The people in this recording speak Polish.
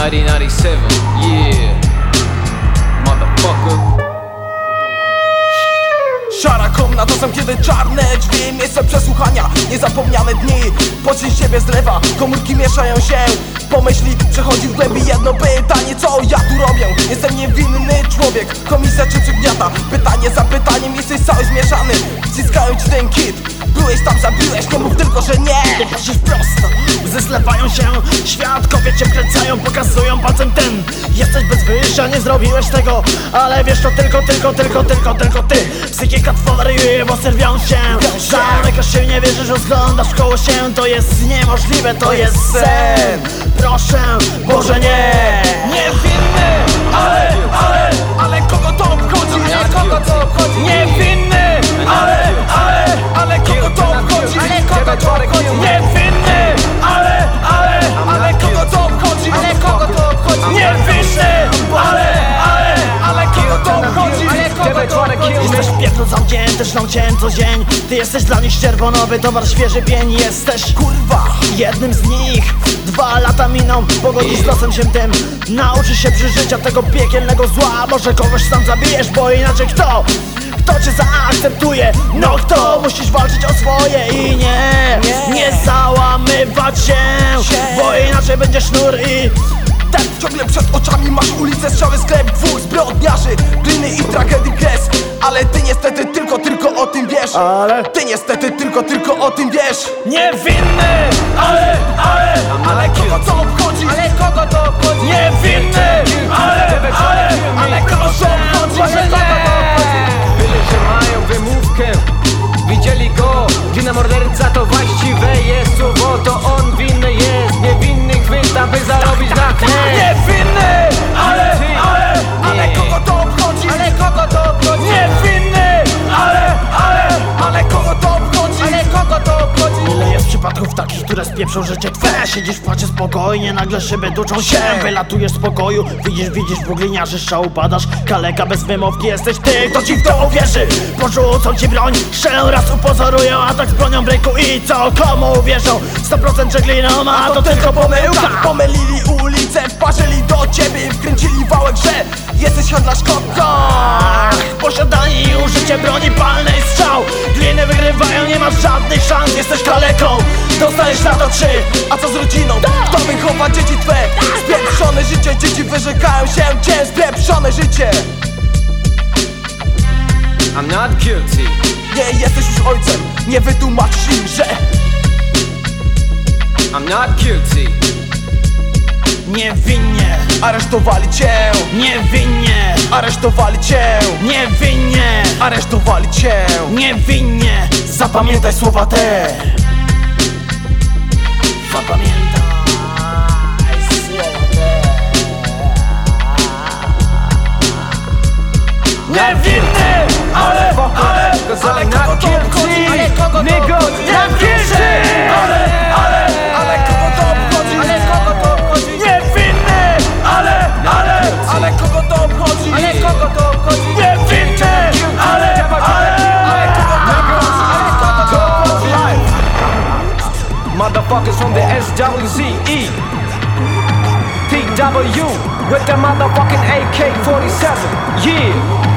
1997, yeah. Motherfucker. Szara komna to są kiedy czarne drzwi Miejsce przesłuchania, niezapomniane dni Pocisk siebie zlewa, komórki mieszają się Pomyśli, przechodzi w głębi jedno pytanie Co ja tu robię? Jestem niewinny człowiek Komisja czy przygniata? Pytanie za pytaniem Jesteś cały zmieszany Wciskają ci ten kit Byłeś tam, zabiłeś, nie mów tylko, że nie Patrzysz prosto, łzy zlewają się Świadkowie cię wkręcają, pokazują palcem ten. Jesteś bez wyjścia, nie zrobiłeś tego Ale wiesz to tylko, tylko, tylko, tylko, tylko ty. Psychika wariuje, bo serwią się. Zamykasz się, nie wierzysz, rozglądasz koło się. To jest niemożliwe, to jest sen. Proszę, Boże nie szlą cię co dzień. Ty jesteś dla nich czerwonowy towar, świeży pień Jesteś. Kurwa! Jednym z nich. Dwa lata miną, pogodzisz z losem się tym. Nauczysz się przeżycia tego piekielnego zła. Może kogoś sam zabijesz, bo inaczej kto? Kto cię zaakceptuje? No kto? Musisz walczyć o swoje i nie. Nie. Załamywać się Bo inaczej będzie sznur i Tak ciągle przed oczami masz ulicę, strzały, sklep, dwóch zbrodniarzy Gliny i tragedii tym wiesz Ale Ty niestety tylko, tylko o tym wiesz Niewinny, ale, ale, Ale kogo to obchodzi? Ale kogo to obchodzi? Niewinny, ale, ale, ale przypadków takich, które spieprzą życie twe. Siedzisz w płacie spokojnie, nagle szyby duczą się. Wylatujesz z pokoju, widzisz, widzisz w gliniarzy strzał upadasz. Kaleka bez wymówki jesteś ty, kto ci w to uwierzy. Porzucą ci broń, strzelą raz upozorują Atak z bronią w ręku i co, komu uwierzą? 100% że gliną, a to tylko pomyłka. Pomylili ulicę, wparzyli do ciebie wkręcili wałek, że jesteś handlarz Ach, posiadanie i użycie broni palnej strzał. Gliny wygrywają, nie masz żadnych szans, jesteś kaleką trzy A co z rodziną? Kto wychowa dzieci twe? Spieprzone życie, dzieci wyrzekają się cię Spieprzone życie? I'm not guilty. Nie jesteś już ojcem, nie wytłumaczysz im, że I'm not guilty. Niewinnie, Aresztowali cię, niewinnie, aresztowali cię. Niewinnie, Aresztowali cię. Niewinnie Zapamiętaj słowa te Zapamiętaj słowa te Niewinny, ale, ale, Ale kogo to obchodzi? Ale kogo to Nigga, obchodzi? not Motherfuckers from the SWCE TW with the motherfucking AK-47 Yeah